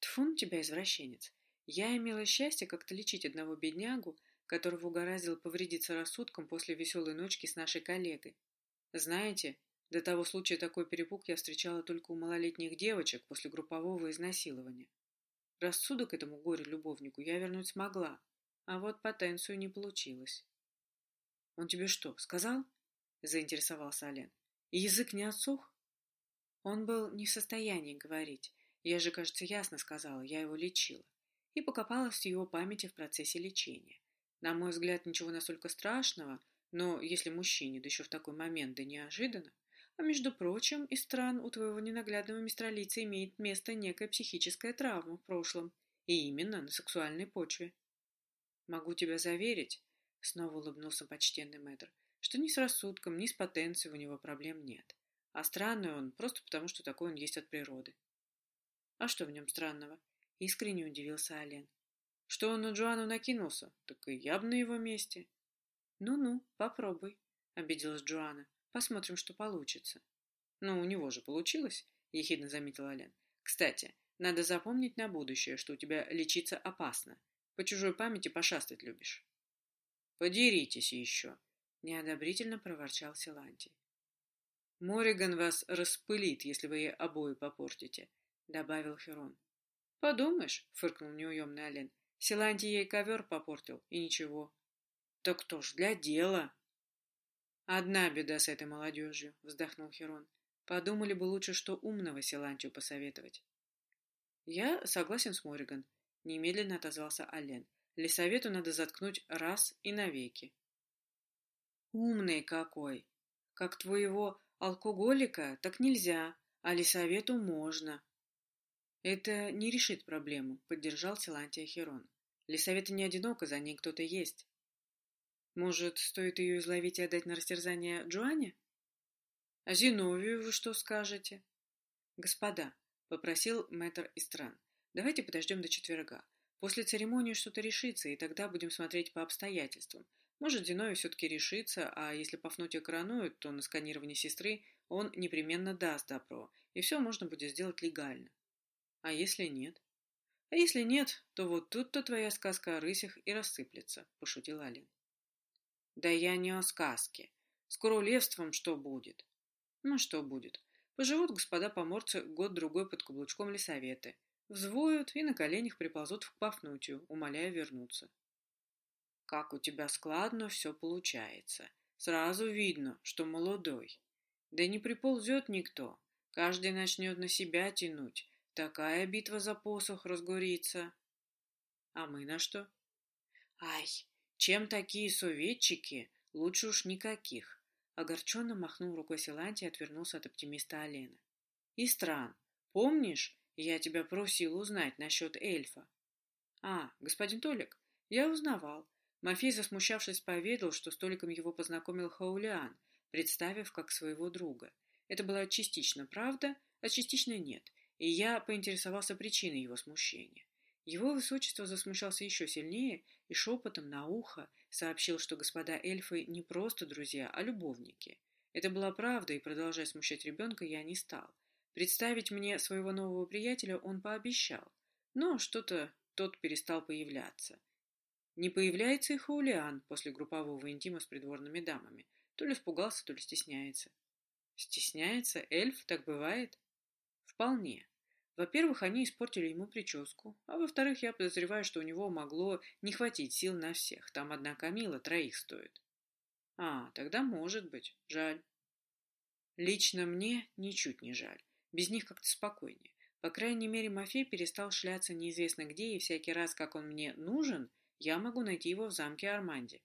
Speaker 2: Тьфу на тебя, извращенец. Я имела счастье как-то лечить одного беднягу, которого угораздило повредиться рассудком после веселой ночки с нашей коллегой. Знаете, до того случая такой перепуг я встречала только у малолетних девочек после группового изнасилования. Рассудок этому горе-любовнику я вернуть смогла, а вот потенцию не получилось. «Он тебе что, сказал?» — заинтересовался Ален. «И язык не отсох?» Он был не в состоянии говорить. Я же, кажется, ясно сказала, я его лечила. И покопалась в его памяти в процессе лечения. На мой взгляд, ничего настолько страшного, но если мужчине, да еще в такой момент, да неожиданно, а между прочим, из стран у твоего ненаглядного мистралица имеет место некая психическая травма в прошлом, и именно на сексуальной почве. «Могу тебя заверить», — снова улыбнулся почтенный мэтр,
Speaker 1: что ни с рассудком, ни с потенцией у него проблем нет. А странный он просто потому, что такой он есть от природы. А что в нем странного? Искренне удивился Ален. Что он на Джоанну накинулся? Так и я бы на его месте. Ну-ну, попробуй, обиделась Джоанна. Посмотрим, что получится. Ну, у него же получилось, ехидно заметил Ален. Кстати, надо запомнить на будущее, что у тебя лечиться опасно. По чужой памяти пошастать любишь. Подеритесь еще, неодобрительно проворчал Силантий. Мориган вас распылит, если вы ей обои попортите, добавил Херон. Подумаешь, фыркнул неуемный Олен. Силантий ей ковер попортил, и ничего. Так кто ж, для дела. Одна беда с этой молодежью, вздохнул Херон. Подумали бы лучше, что умного Силантию посоветовать. Я согласен с Мориган, немедленно отозвался Ален. Лесовету надо заткнуть раз и навеки. Умный какой! Как твоего Алкоголика так нельзя, а лесовету можно. Это не решит проблему, поддержал Силантия Херон. Лисавета не одинока, за ней кто-то есть. Может, стоит ее изловить и отдать на растерзание Джоанне? А Зиновию вы что скажете? Господа, попросил мэтр Истран, давайте подождем до четверга. После церемонии что-то решится, и тогда будем смотреть по обстоятельствам. Может, Зиновий все-таки решится, а если Пафнутия коронуют, то на сканирование сестры он непременно даст добро, и все можно будет сделать легально. А если нет? А если нет, то вот тут-то твоя сказка о рысях и рассыплется, — пошутил Алин. Да я не о сказке. С королевством что будет? Ну, что будет? Поживут господа поморцы год-другой под каблучком лесоветы, взвоют и на коленях приползут в Пафнутию, умоляя вернуться. Как у тебя складно все получается. Сразу видно, что молодой. Да не приползет никто. Каждый начнет на себя тянуть. Такая битва за посох разгорится. А мы на что? Ай, чем такие советчики, лучше уж никаких. Огорченно махнул рукой Силанти и отвернулся от оптимиста Алена. И стран, помнишь, я тебя просил узнать насчет эльфа? А, господин Толик, я узнавал. Мафей, засмущавшись, поведал, что столиком его познакомил Хаулиан, представив как своего друга. Это была частично правда, а частично нет, и я поинтересовался причиной его смущения. Его высочество засмущался еще сильнее и шепотом на ухо сообщил, что господа эльфы не просто друзья, а любовники. Это была правда, и продолжать смущать ребенка я не стал. Представить мне своего нового приятеля он пообещал, но что-то тот перестал появляться. Не появляется и Хаулиан после группового интима с придворными дамами. То ли испугался, то ли стесняется. Стесняется? Эльф? Так бывает? Вполне. Во-первых, они испортили ему прическу, а во-вторых, я подозреваю, что у него могло не хватить сил на всех. Там одна Камила троих стоит. А, тогда может быть. Жаль. Лично мне ничуть не жаль. Без них как-то спокойнее. По крайней мере, Мафей перестал шляться неизвестно где, и всякий раз, как он мне нужен, я могу найти его в замке Арманди.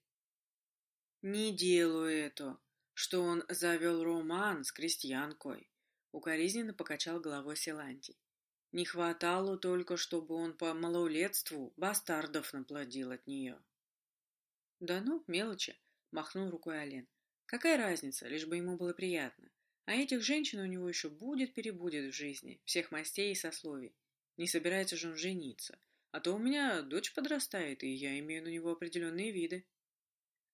Speaker 1: Не делаю это, что он завел роман с крестьянкой. Укоризненно покачал головой Силантий. Не хватало только, чтобы он по малолетству бастардов наплодил от нее. Да ну, мелочи, махнул рукой Олен. Какая разница, лишь бы ему было приятно. А этих женщин у него еще будет-перебудет в жизни, всех мастей и сословий. Не собирается же он жениться. А то у меня дочь подрастает, и я имею на него определенные виды.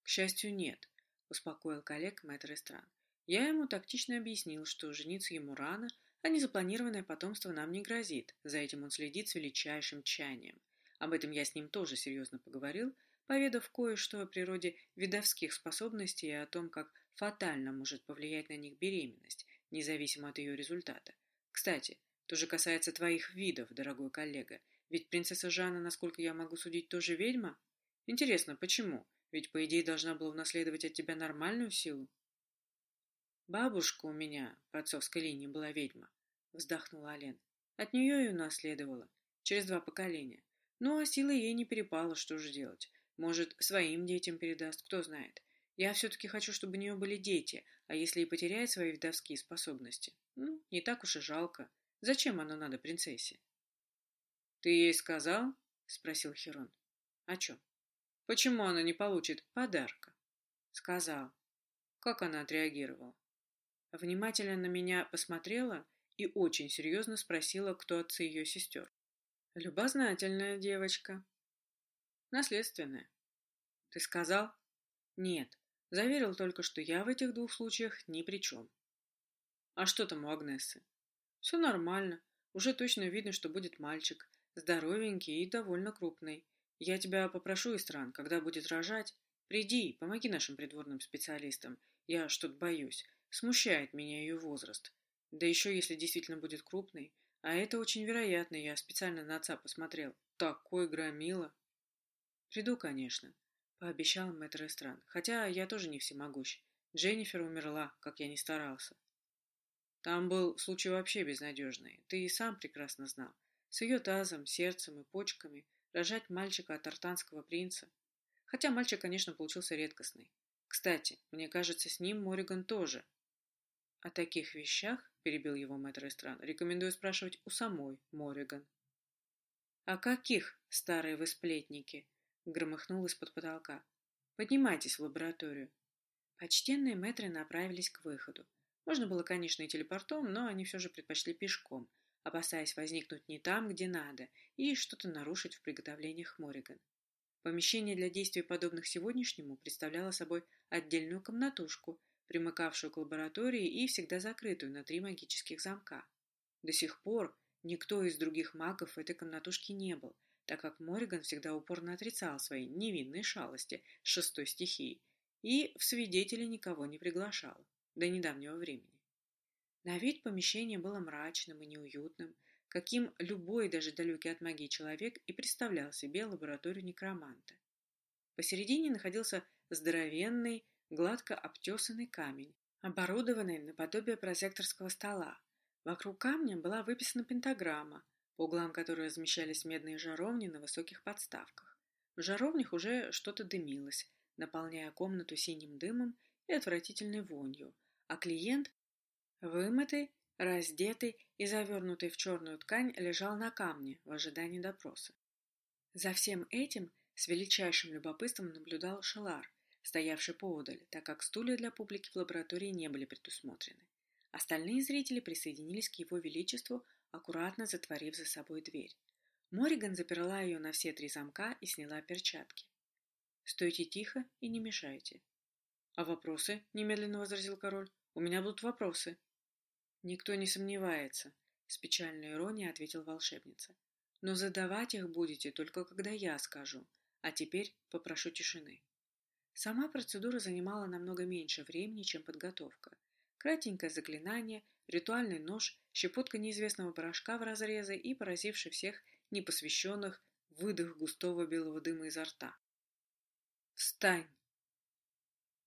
Speaker 1: К счастью, нет, успокоил коллег мэтр Эстран. Я ему тактично объяснил, что жениться ему рано, а незапланированное потомство нам не грозит. За этим он следит с величайшим тщанием. Об этом я с ним тоже серьезно поговорил, поведав кое-что о природе видовских способностей и о том, как фатально может повлиять на них беременность, независимо от ее результата. Кстати, то же касается твоих видов, дорогой коллега. Ведь принцесса Жанна, насколько я могу судить, тоже ведьма? Интересно, почему? Ведь, по идее, должна была унаследовать от тебя нормальную силу. Бабушка у меня по отцовской линии была ведьма, вздохнула Ален. От нее и унаследовала. Через два поколения. Ну, а силы ей не перепало, что же делать? Может, своим детям передаст, кто знает. Я все-таки хочу, чтобы у нее были дети, а если и потеряет свои видовские способности? Ну, не так уж и жалко. Зачем оно надо принцессе? «Ты ей сказал?» — спросил Херон. «О чем?» «Почему она не получит подарка?» «Сказал».
Speaker 2: Как она отреагировала? Внимательно на меня посмотрела и очень серьезно спросила, кто отцы ее сестер. Любознательная девочка. Наследственная. Ты сказал? Нет. Заверил только, что я в этих двух случаях ни при чем. А что там у Агнессы? Все нормально. Уже точно видно, что будет мальчик. Здоровенький и довольно крупный. Я тебя попрошу, Истран, когда будет рожать, приди, помоги нашим придворным специалистам. Я что-то боюсь. Смущает меня ее возраст. Да еще если действительно будет крупный. А это очень вероятно, я специально на отца посмотрел. Такой громила. Приду, конечно, пообещал мэтр Эстран. Хотя я тоже не всемогущ. Дженнифер умерла, как я не старался. Там был случай вообще безнадежный. Ты и сам прекрасно знал. С ее тазом, сердцем и почками рожать мальчика от артанского принца. Хотя мальчик, конечно, получился редкостный. Кстати, мне кажется, с ним Мориган тоже. О таких вещах, перебил его мэтр Эстран, рекомендую спрашивать у самой Мориган. О каких, старые вы сплетники? Громыхнул из-под потолка. Поднимайтесь в лабораторию. Почтенные мэтры направились к выходу. Можно было, конечно, и телепортом, но они все же предпочли пешком, опасаясь возникнуть не там, где надо, и что-то нарушить в приготовлениях Мориган. Помещение для действий, подобных сегодняшнему, представляло собой отдельную комнатушку, примыкавшую к лаборатории и всегда закрытую на три магических замка. До сих пор никто из других магов в этой комнатушке не был, так как Мориган всегда упорно отрицал свои невинные шалости с шестой стихией и в свидетели никого не приглашал до недавнего времени. На вид помещение было мрачным и неуютным, каким любой, даже далекий от магии человек и представлял себе лабораторию некроманта. Посередине находился здоровенный, гладко обтесанный камень, оборудованный наподобие прозекторского стола. Вокруг камня была выписана пентаграмма, по углам которой размещались медные жаровни на высоких подставках. В жаровнях уже что-то дымилось, наполняя комнату синим дымом и отвратительной вонью, а клиент, вымытый, раздетый и завернутый в черную ткань, лежал на камне в ожидании допроса. За всем этим с величайшим любопытством наблюдал Шелар, стоявший поодаль, так как стулья для публики в лаборатории не были предусмотрены. Остальные зрители присоединились к его величеству, аккуратно затворив за собой дверь. Мориган заперла ее на все три замка и сняла перчатки. «Стойте тихо и не мешайте». «А вопросы?» — немедленно возразил король. У меня будут вопросы. Никто не сомневается, с печальной иронией ответил волшебница. Но задавать их будете только когда я скажу. А теперь попрошу тишины. Сама процедура занимала намного меньше времени, чем подготовка. Кратенькое заклинание, ритуальный нож, щепотка неизвестного порошка в разрезе и поразивший всех непосвященных выдох густого белого дыма изо рта. «Встань!»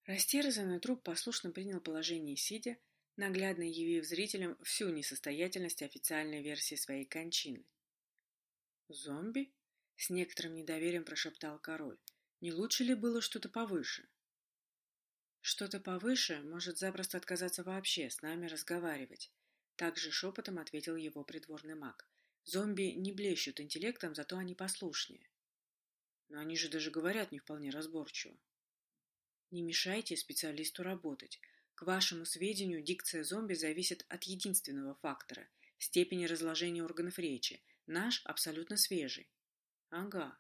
Speaker 2: Растерзанный труп послушно принял положение сидя, наглядно явив зрителям всю несостоятельность официальной версии своей кончины. «Зомби?» — с некоторым недоверием прошептал король. «Не лучше ли было что-то повыше?» «Что-то повыше может запросто отказаться вообще с нами разговаривать», — также шепотом ответил его придворный маг. «Зомби не блещут интеллектом, зато они послушнее». «Но они же даже говорят не вполне разборчиво». Не мешайте специалисту работать. К вашему сведению, дикция зомби зависит от единственного фактора – степени разложения органов речи. Наш абсолютно свежий. Ага.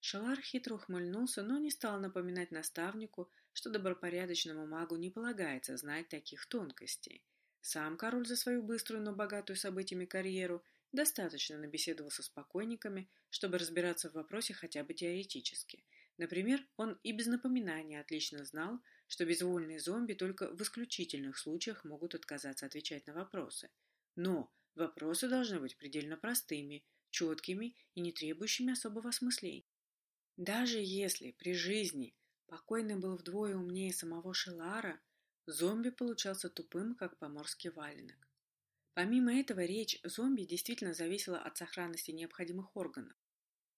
Speaker 2: Шалар хитро ухмыльнулся, но не стал напоминать наставнику, что добропорядочному магу не полагается знать таких тонкостей. Сам король за свою быструю, но богатую событиями карьеру достаточно набеседовался с покойниками, чтобы разбираться в вопросе хотя бы теоретически – Например, он и без напоминания отлично знал, что безвольные зомби только в исключительных случаях могут отказаться отвечать на вопросы. Но вопросы должны быть предельно простыми, четкими и не требующими особого осмысления. Даже если при жизни покойный был вдвое умнее самого Шелара, зомби получался тупым, как поморский валенок. Помимо этого, речь зомби действительно зависела от сохранности необходимых органов.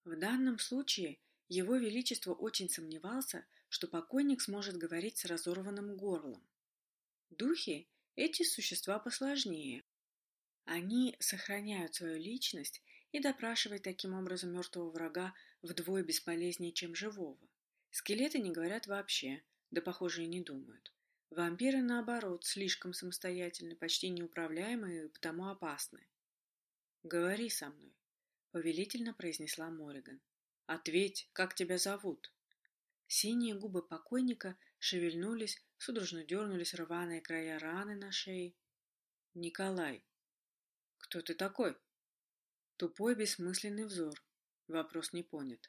Speaker 2: В данном случае его Величество очень сомневался, что покойник сможет говорить с разорванным горлом. Духи – эти существа посложнее. Они сохраняют свою личность и допрашивать таким образом мертвого врага вдвое бесполезнее, чем живого. Скелеты не говорят вообще, да, похоже, и не думают.
Speaker 1: Вампиры, наоборот, слишком самостоятельны, почти неуправляемы и потому опасны. «Говори со мной», — повелительно произнесла Мориган. «Ответь, как тебя зовут?» Синие губы покойника шевельнулись, судорожно дернулись рваные края раны на шее. «Николай». «Кто ты такой?» Тупой бессмысленный взор. Вопрос не понят.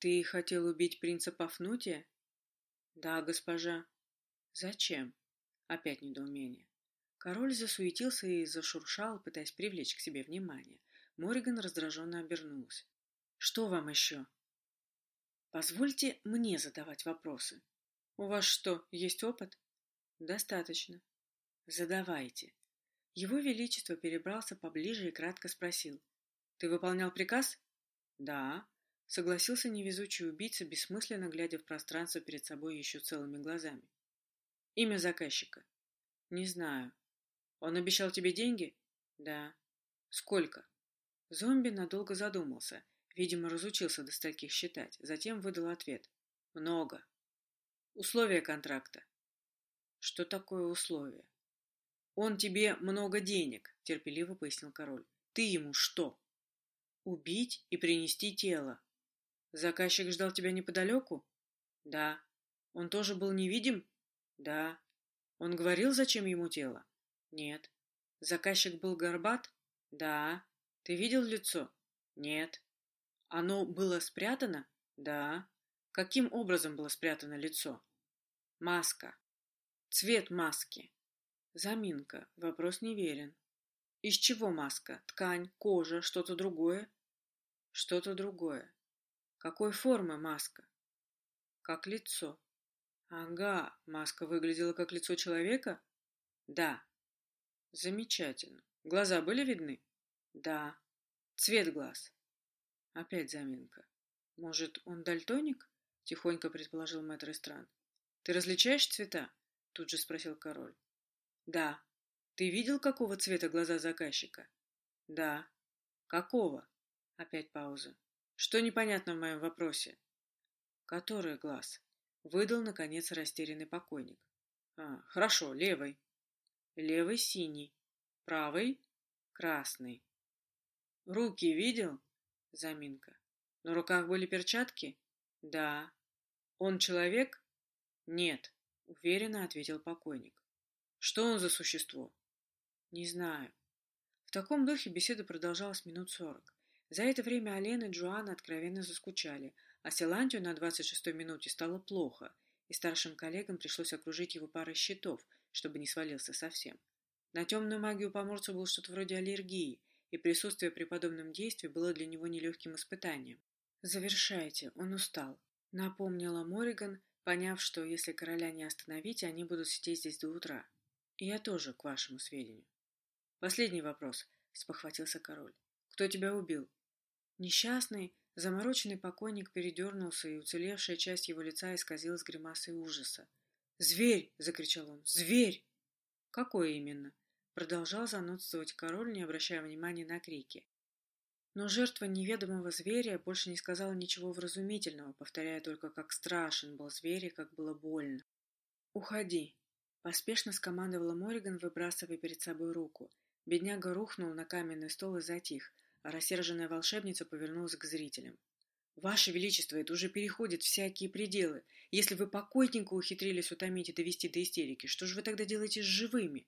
Speaker 1: «Ты хотел убить принца Пафнутия?» «Да, госпожа». «Зачем?» Опять недоумение. Король засуетился и зашуршал, пытаясь привлечь к себе внимание. Мориган раздраженно обернулась. «Что вам еще?» «Позвольте мне задавать вопросы. У вас что, есть опыт?» «Достаточно». «Задавайте». Его Величество перебрался поближе и кратко спросил. «Ты выполнял приказ?» «Да», — согласился невезучий убийца, бессмысленно глядя в пространство перед собой еще целыми глазами. Имя заказчика? Не знаю. Он обещал тебе деньги? Да. Сколько? Зомби надолго задумался. Видимо, разучился до стольких считать. Затем выдал ответ. Много. Условия контракта. Что такое условие? Он тебе много денег, терпеливо пояснил король. Ты ему что? Убить и принести тело. Заказчик ждал тебя неподалеку? Да. Он тоже был невидим? Да. Он говорил, зачем ему тело? Нет. Заказчик был горбат? Да. Ты видел лицо? Нет. Оно было спрятано? Да. Каким образом было спрятано лицо? Маска. Цвет маски. Заминка. Вопрос неверен. Из чего маска? Ткань, кожа, что-то другое? Что-то другое. Какой формы маска? Как лицо. Ага, маска выглядела как лицо человека? Да. Замечательно. Глаза были видны? Да. Цвет глаз? Опять заминка. Может, он дальтоник? Тихонько предположил мэтр Стран. Ты различаешь цвета? Тут же спросил король. Да. Ты видел, какого цвета глаза заказчика? Да. Какого? Опять пауза. Что непонятно в моем вопросе? Который глаз? Выдал, наконец, растерянный покойник. А, хорошо, левый. Левый синий. Правый красный. Руки видел? Заминка. На руках были перчатки? Да. Он человек? Нет, уверенно ответил покойник. Что он за существо? Не знаю. В таком духе беседа продолжалась минут сорок. За это время Алена и Джоанна откровенно заскучали, а Силантию на 26-й минуте стало плохо, и старшим коллегам пришлось окружить его парой щитов, чтобы не свалился совсем. На темную магию поморцу было что-то вроде аллергии, и присутствие при подобном действии было для него нелегким испытанием. «Завершайте, он устал», — напомнила Мориган, поняв, что если короля не остановить, они будут сидеть здесь до утра. «И я тоже, к вашему сведению». «Последний вопрос», — спохватился король. «Кто тебя убил?» Несчастный, Замороченный покойник передернулся, и уцелевшая часть его лица исказилась гримасой ужаса. «Зверь!» — закричал он. «Зверь!» «Какой именно?» — продолжал занудствовать король, не обращая внимания на крики. Но жертва неведомого зверя больше не сказала ничего вразумительного, повторяя только, как страшен был зверь и как было больно. «Уходи!» — поспешно скомандовала Мориган, выбрасывая перед собой руку. Бедняга рухнул на каменный стол и затих, а рассерженная волшебница повернулась к зрителям. «Ваше Величество, это уже переходит всякие пределы. Если вы покойненько ухитрились утомить и довести до истерики, что же вы тогда делаете с живыми?»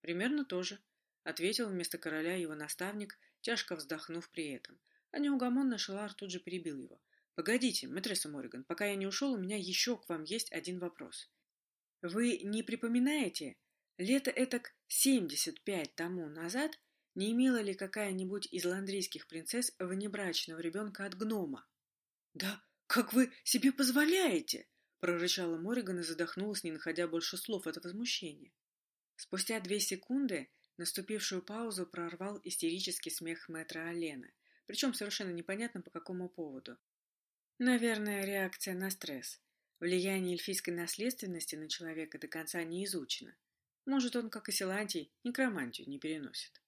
Speaker 1: «Примерно то же», — ответил вместо короля его наставник, тяжко вздохнув при этом. А неугомонный Шелар тут же перебил его. «Погодите, матресса Морриган, пока я не ушел, у меня еще к вам есть один вопрос. Вы не припоминаете, лето этак семьдесят пять тому назад не имела ли какая-нибудь из ландрийских принцесс внебрачного ребенка от гнома? «Да как вы себе позволяете?» — прорычала Мориган и задохнулась, не находя больше слов от возмущения. Спустя две секунды наступившую паузу прорвал истерический смех мэтра Алена, причем совершенно непонятно по какому поводу. Наверное, реакция на стресс. Влияние эльфийской наследственности на человека до конца не изучено. Может, он, как и Силантий, некромантию не переносит.